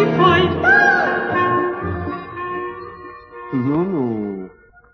прилипай. Ну-ну,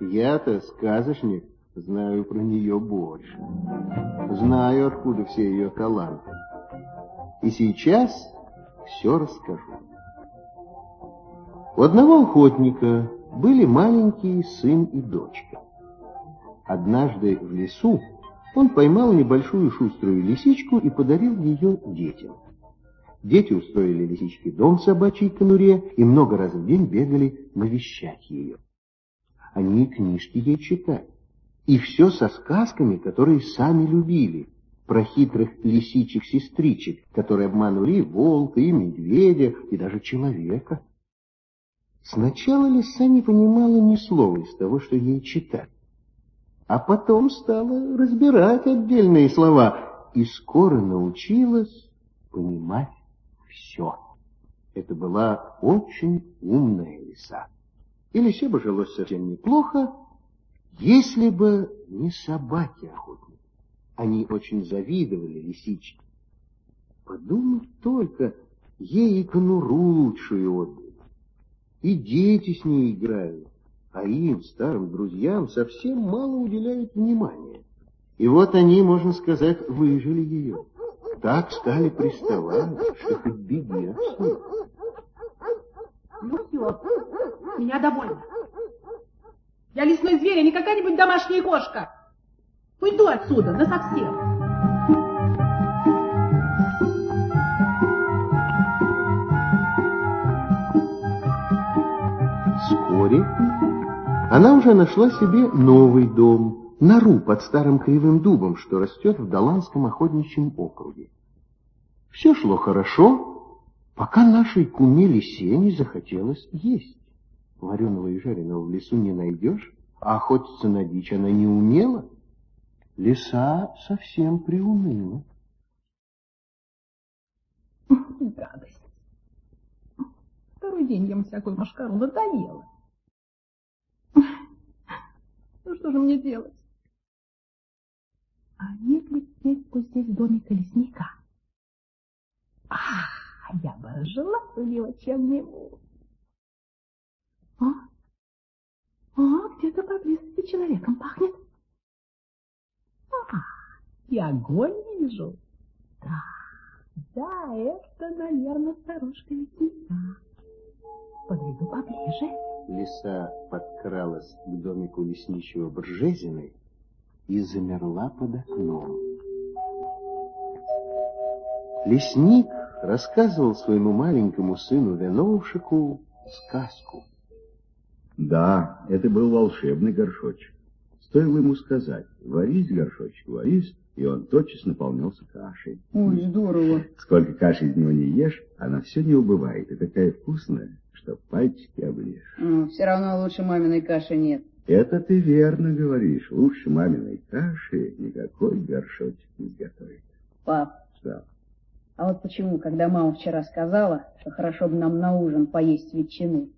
я-то сказочник, знаю про нее больше. Знаю, откуда все ее таланты. И сейчас все расскажу. У одного охотника были маленький сын и дочка. Однажды в лесу он поймал небольшую шуструю лисичку и подарил ее детям. Дети устроили лисичке дом в собачьей конуре и много раз в день бегали навещать ее. Они книжки ей читали. И все со сказками, которые сами любили, про хитрых лисичек-сестричек, которые обманули и волка, и медведя, и даже человека. Сначала лиса не понимала ни слова из того, что ей читали а потом стала разбирать отдельные слова и скоро научилась понимать все. Это была очень умная лиса. И лисе бы жилось совсем неплохо, если бы не собаки-охотники. Они очень завидовали лисичке. Подумать только, ей и конуру лучшую отдали. И дети с ней играют а им, старым друзьям, совсем мало уделяют внимания. И вот они, можно сказать, выжили ее. Так стали приставать, что хоть беги отсюда. Ну все, меня довольно. Я лесной зверь, а не какая-нибудь домашняя кошка. Уйду отсюда, да совсем. Вскоре она уже нашла себе новый дом, нору под старым кривым дубом, что растет в Доланском охотничьем округе. Все шло хорошо, пока нашей куме лисе не захотелось есть. Вареного и жареного в лесу не найдешь, а охотиться на дичь она не умела. Лиса совсем приуныла. Гадость. Второй день ем всякую машкару, надоело. Ну что же мне делать? Нет ли птичку здесь домика лесника? А, я бы разжила у него чем-нибудь. А? А, где-то поблизости человеком пахнет. А, и огонь вижу. Да, да, это, наверное, старушка лесника. Подойду поближе лиса подкралась к домику лесничего Бржезиной и замерла под окном. Лесник рассказывал своему маленькому сыну Веновшику сказку. Да, это был волшебный горшочек. Стоило ему сказать, варись, горшочек, варись, и он тотчас наполнялся кашей. Ой, здорово. Сколько каши из него не ешь, она все не убывает, и такая вкусная что пальчики оближешь. Ну, все равно лучше маминой каши нет. Это ты верно говоришь. Лучше маминой каши никакой горшочек не сготовит. Пап. Что? А вот почему, когда мама вчера сказала, что хорошо бы нам на ужин поесть ветчины,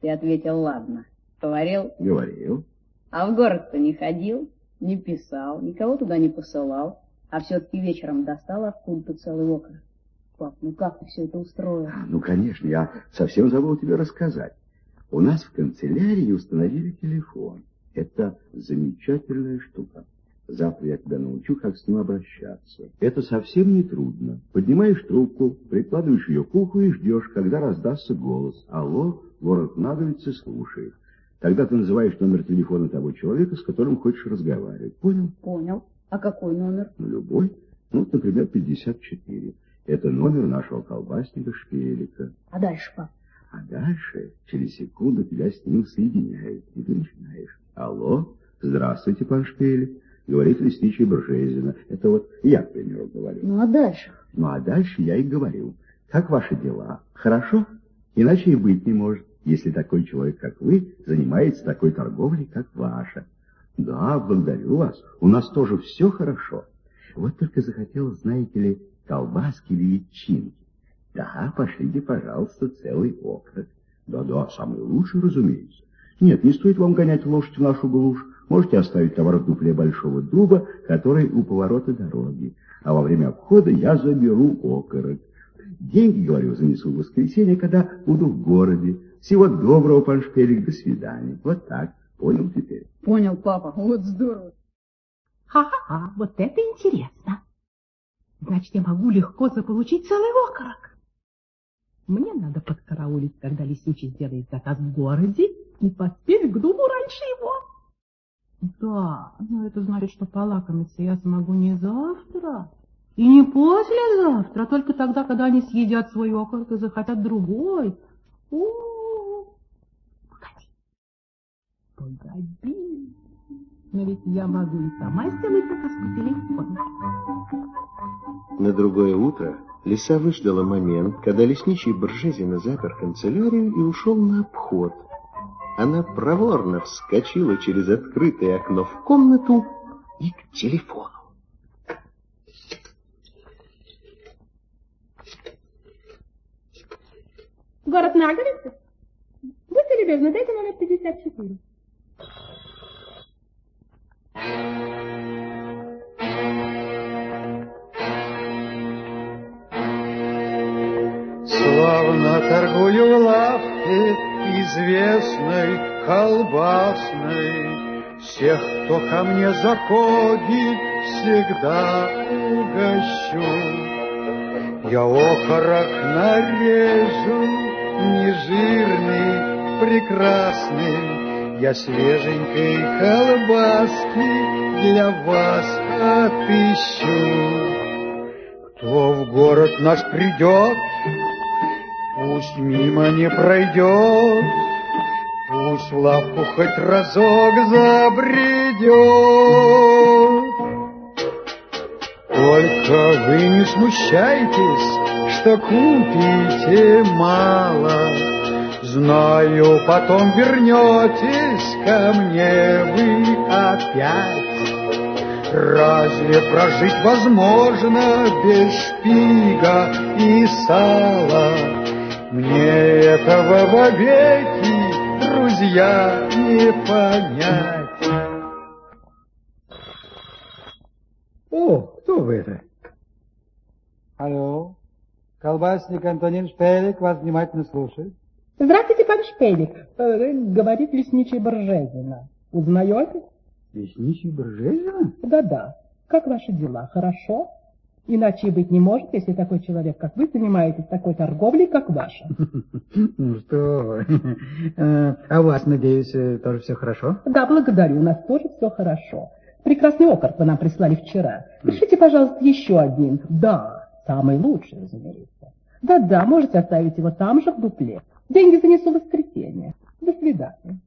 ты ответил, ладно. Говорил? Говорил. А в город-то не ходил, не писал, никого туда не посылал, а все-таки вечером достал откуда-то целый окорок. Пап, ну как ты все это устроил? Ну, конечно, я совсем забыл тебе рассказать. У нас в канцелярии установили телефон. Это замечательная штука. Завтра я тебя научу, как с ним обращаться. Это совсем не трудно. Поднимаешь трубку, прикладываешь ее к уху и ждешь, когда раздастся голос. Алло, ворот наговицы слушает. Тогда ты называешь номер телефона того человека, с которым хочешь разговаривать. Понял? Понял. А какой номер? Ну, любой. Ну, например, 54. Это номер нашего колбасника Шпелика. А дальше, пап? А дальше через секунду тебя с ним соединяют, и ты начинаешь. Алло, здравствуйте, пан Шпелик. Говорит лесничий Бржезина. Это вот я, к примеру, говорю. Ну, а дальше? Ну, а дальше я и говорю. Как ваши дела? Хорошо? Иначе и быть не может, если такой человек, как вы, занимается такой торговлей, как ваша. Да, благодарю вас. У нас тоже все хорошо. Вот только захотелось, знаете ли, колбаски или ветчинки. Да, пошлите, пожалуйста, целый окорок. Да-да, самый лучший, разумеется. Нет, не стоит вам гонять лошадь в нашу глушь. Можете оставить товар в дупле большого дуба, который у поворота дороги. А во время обхода я заберу окорок. Деньги, говорю, занесу в воскресенье, когда буду в городе. Всего доброго, пан Шпелик, до свидания. Вот так. Понял теперь? Понял, папа. Вот здорово. Ха-ха-ха, вот это интересно. Значит, я могу легко заполучить целый окорок. Мне надо подкараулить, когда лесничий сделает заказ в городе, и поспеть к дому раньше его. Да, но это значит, что полакомиться я смогу не завтра и не послезавтра, а только тогда, когда они съедят свой окорок и захотят другой. У -у -у. Погоди, погоди. Но ведь я могу и сама сделать заказ по телефону. На другое утро лиса выждала момент, когда лесничий Боржезина запер канцелярию и ушел на обход. Она проворно вскочила через открытое окно в комнату и к телефону. Город Наговица? Будьте любезны, дайте номер 54. Всех, кто ко мне заходит, всегда угощу. Я окорок нарежу, нежирный, прекрасный, я свеженькой колбаски для вас отыщу. Кто в город наш придет, пусть мимо не пройдет, Пусть в лавку хоть разок забредет. Только вы не смущайтесь, что купите мало, Знаю, потом вернетесь ко мне вы опять. Разве прожить возможно без шпига и сала? Мне этого вовеки, друзья, не понять. О, кто вы это? Алло, колбасник Антонин Шпелик вас внимательно слушает. Здравствуйте, пан Шпелик, э, говорит лесничий Боржезина. Узнаете? Лесничий Боржезина? Да-да. Как ваши дела? Хорошо? Иначе и быть не может, если такой человек, как вы, занимаетесь такой торговлей, как ваша. Ну что. Э, а у вас, надеюсь, э, тоже все хорошо? Да, благодарю, у нас тоже все хорошо. Прекрасный окорок вы нам прислали вчера. Пишите, пожалуйста, еще один. Да, самый лучший, разумеется. Да-да, можете оставить его там же, в дупле. Деньги занесу в воскресенье. До свидания.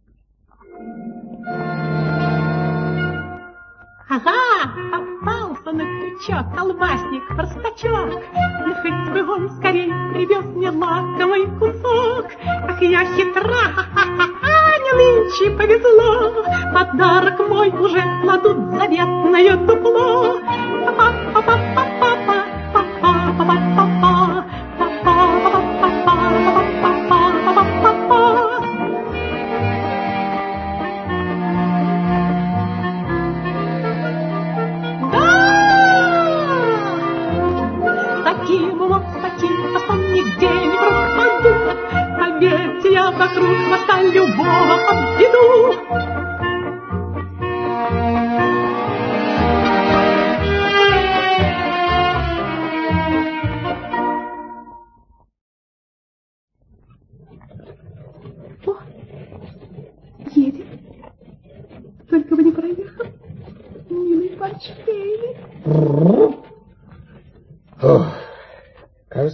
Ага, попался на крючок колбасник, простачок. И хоть бы он скорей привез мне лакомый кусок. Ах, я хитра, ха-ха-ха, не нынче повезло. Подарок мой уже кладут заветное дупло. Па-па-па-па-па,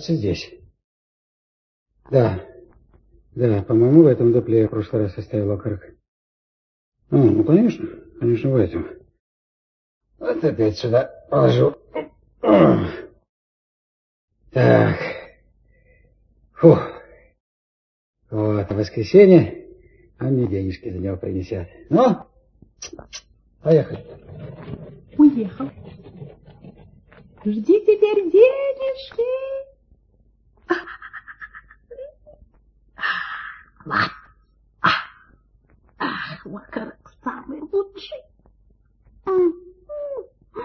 кажется, здесь. Да, да, по-моему, в этом дупле я в прошлый раз оставил окорок. Ну, ну, конечно, конечно, в этом. Вот опять сюда положу. Так. Фу. Вот, а воскресенье, а мне денежки за него принесят. Ну, поехали. Уехал. Жди теперь денежки. Вот. Ах, окорок самый лучший. М, м.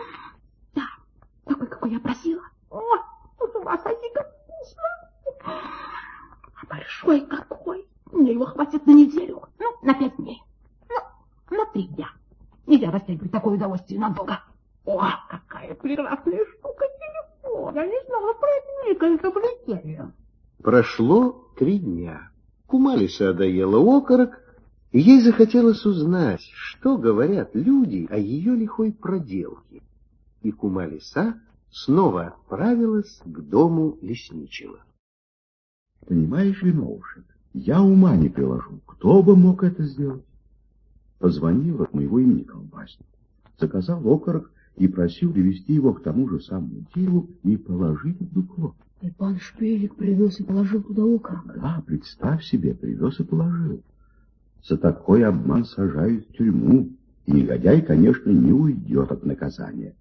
Да, такой, какой я просила. О, ума сойти, как вкусно. А большой какой. Мне его хватит на неделю. Ну, на пять дней. Ну, на три дня. Нельзя растягивать такое удовольствие надолго. О, какая прекрасная штука телефон. Я не знала про это великое изобретение. Прошло три дня. Кумалиса одоела окорок, и ей захотелось узнать, что говорят люди о ее лихой проделке. И Кумалиса снова отправилась к дому лесничего. Понимаешь, Виновушек, я ума не приложу. Кто бы мог это сделать? Позвонил от моего имени колбасник, заказал окорок и просил привезти его к тому же самому дереву и положить в дупло. И пан Шпилик привез и положил туда окорок. Да, представь себе, привез и положил. За такой обман сажают в тюрьму, и негодяй, конечно, не уйдет от наказания.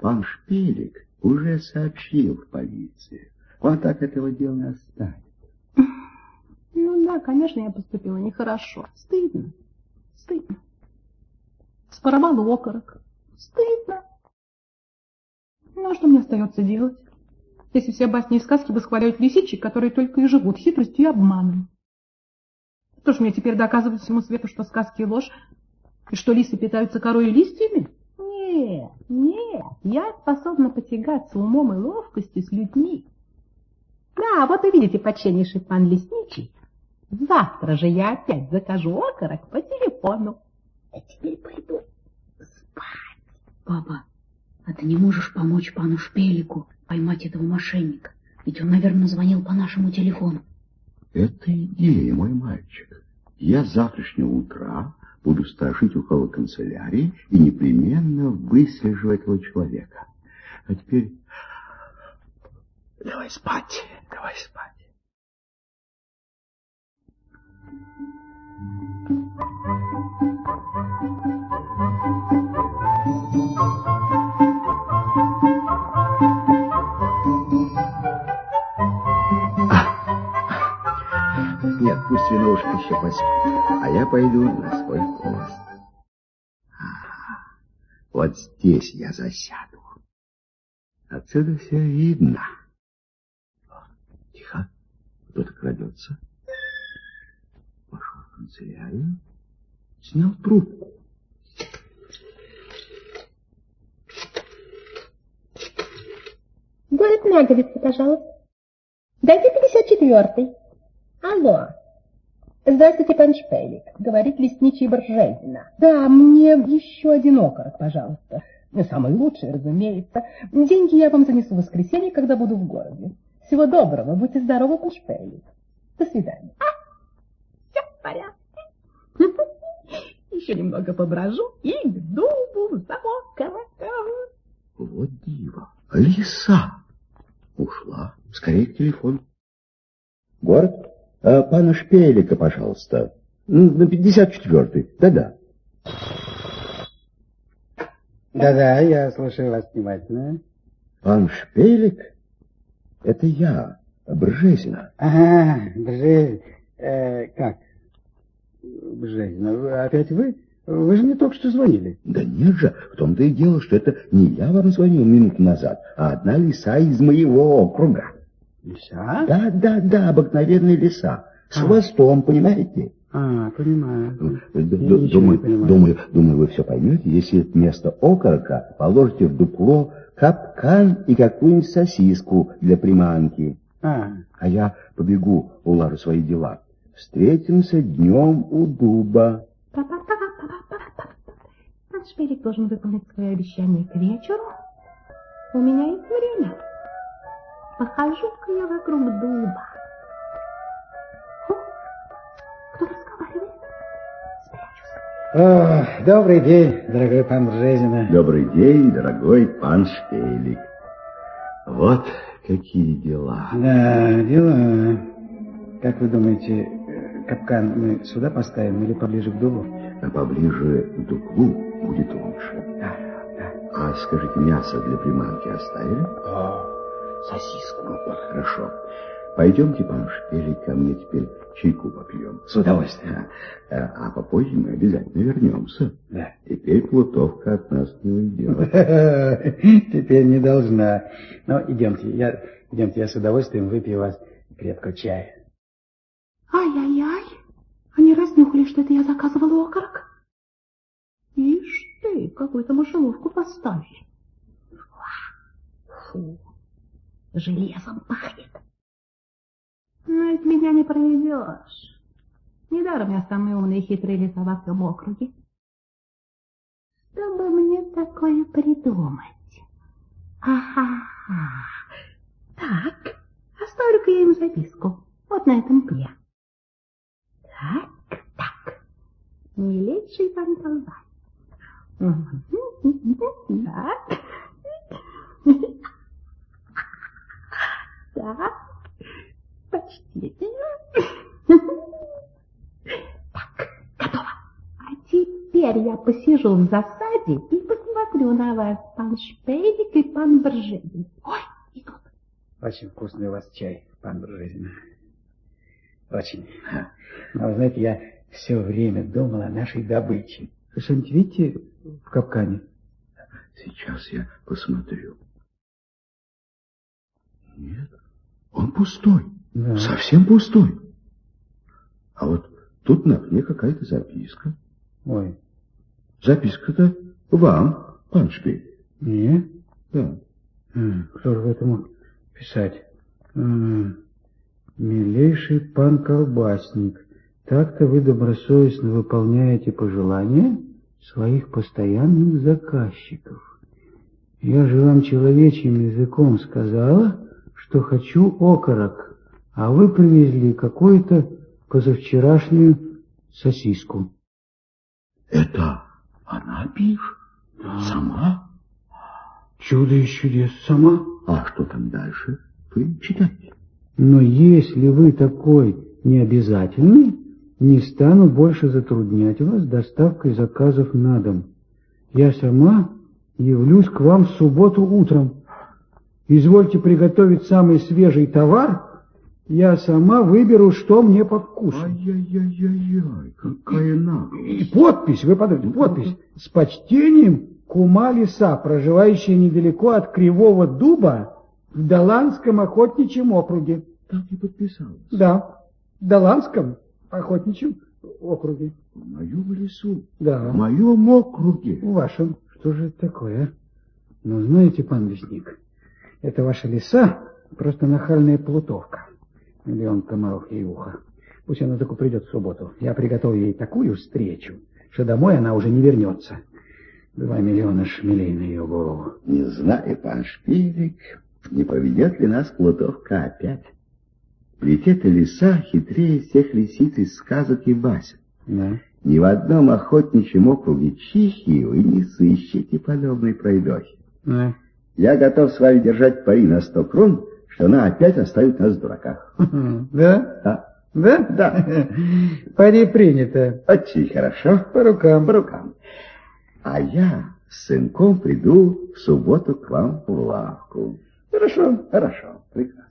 Пан Шпилик уже сообщил в полицию. Он так этого дела не оставит. Ну да, конечно, я поступила нехорошо. Стыдно. Стыдно. Своровала окорок. Стыдно. Ну, а что мне остается делать? Если все басни и сказки восхваляют лисичек, которые только и живут хитростью и обманом. Что ж мне теперь доказывать всему свету, что сказки ложь, и что лисы питаются корой и листьями? Нет, нет, я способна потягаться умом и ловкостью с людьми. Да, вот увидите, почтеннейший пан Лесничий, завтра же я опять закажу окорок по телефону. Я теперь пойду спать. Папа, а ты не можешь помочь пану Шпелику поймать этого мошенника? Ведь он, наверное, звонил по нашему телефону. Это идея, мой мальчик. Я завтрашнего утра буду сторожить около канцелярии и непременно выслежу этого человека. А теперь давай спать, давай спать. Нет, пусть виновушка еще поспит, а я пойду на свой пост. Ага, вот здесь я засяду. Отсюда все видно. Тихо, кто-то крадется. Вошел в канцелярию, снял трубку. Город Наговица, пожалуйста. Дайте 54-й. Алло. Здравствуйте, пан Шпелик. Говорит лесничий Боржезина. Да, мне еще один окорок, пожалуйста. Самый лучший, разумеется. Деньги я вам занесу в воскресенье, когда буду в городе. Всего доброго. Будьте здоровы, пан Шпелик. До свидания. А, все в порядке. Еще немного поброжу и к дубу за окороком. Вот диво. Лиса. Ушла. Скорее к телефону. Город? А, пана Шпелика, пожалуйста. На 54-й. Да-да. Да-да, я слушаю вас внимательно. Пан Шпелик? Это я, Бржезина. Ага, Бржезин. Э, как? Бржезина, опять вы? Вы же мне только что звонили. Да нет же, в том-то и дело, что это не я вам звонил минуту назад, а одна лиса из моего округа. Лиса? Да, да, да, обыкновенная лиса. С А. хвостом, понимаете? А, понимаю. Д- Я д- Думаю, понимаю. думаю, думаю, вы все поймете, если вместо окорока положите в дупло капкан и какую-нибудь сосиску для приманки. А, А я побегу, улажу свои дела. Встретимся днем у дуба. Пан Шпелик должен выполнить свое обещание к вечеру. У меня есть время. Похожу-ка я вокруг дуба. О, кто разговаривает? Спрячусь. О, добрый день, дорогой пан Бржезина. Добрый день, дорогой пан Шпелик. Вот какие дела. Да, дела. Как вы думаете, капкан мы сюда поставим или поближе к дубу? А поближе к дуплу будет лучше. Да, да. А скажите, мясо для приманки оставили? О, сосиску. Ну, вот, хорошо. Пойдемте, пан Шпелик, ко мне теперь чайку попьем. С удовольствием. А, а попозже мы обязательно вернемся. Да. Теперь плутовка от нас не уйдет. Теперь не должна. Ну, идемте, я, идемте, я с удовольствием выпью вас крепкого чая. Ай-яй-яй. Они разнюхали, что это я заказывала окорок. какую-то мышеловку поставили. Фу, железом пахнет. Но ведь меня не проведешь. Недаром я самый умный и хитрый лиса во всем округе. Что бы мне такое придумать? Ага. Так, оставлю-ка я им записку. Вот на этом пне. Так, так. Милейший пан колбас. Так. Так. Почти. Так, готово. А теперь я посижу в засаде и посмотрю на вас, пан Шпейник и пан Бржезин. Ой, идут. Очень вкусный у вас чай, пан Бржезин. Очень. Но, вы знаете, я все время думал о нашей добыче. Вы что-нибудь видите в капкане? Сейчас я посмотрю. Нет, он пустой. Да. Совсем пустой. А вот тут на пне какая-то записка. Ой, Записка-то вам, пан Шпиль. не? Да. Кто же в это мог писать? Милейший пан Колбасник, так-то вы добросовестно выполняете пожелания своих постоянных заказчиков. Я же вам человечьим языком сказала, что хочу окорок, а вы привезли какую-то позавчерашнюю сосиску. Это она пишет? Сама? Чудо из чудес сама. А что там дальше? Вы читайте. Но если вы такой необязательный, не стану больше затруднять вас доставкой заказов на дом. Я сама явлюсь к вам в субботу утром. Извольте приготовить самый свежий товар, я сама выберу, что мне по вкусу. Ай-яй-яй-яй, какая И наглость. подпись, вы подумайте, подпись. С почтением кума лиса, проживающая недалеко от Кривого Дуба в Доланском охотничьем округе. Так и подписалась. Да, в Доланском охотничьем округе. В моем лесу, в Да, моем округе. в вашем. Что же это такое, а? Ну, знаете, пан лесник, это ваша лиса просто нахальная плутовка. Миллион комаров в ухо. Пусть она только придет в субботу. Я приготовлю ей такую встречу, что домой она уже не вернется. Два миллиона шмелей на ее голову. Не знаю, пан Шпилик, не поведет ли нас Плутовка опять. Ведь эта лиса хитрее всех лисиц из сказок и басен. Да. Ни в одном охотничьем округе Чихи вы не сыщете подобной пройдохи. Да. Я готов с вами держать пари на сто крон, что она опять оставит нас в дураках. Да? Да, Да? Да. Пари принято. очень хорошо. По рукам. По рукам. А я с сынком приду в субботу к вам в лавку. Хорошо. Хорошо, прекрасно.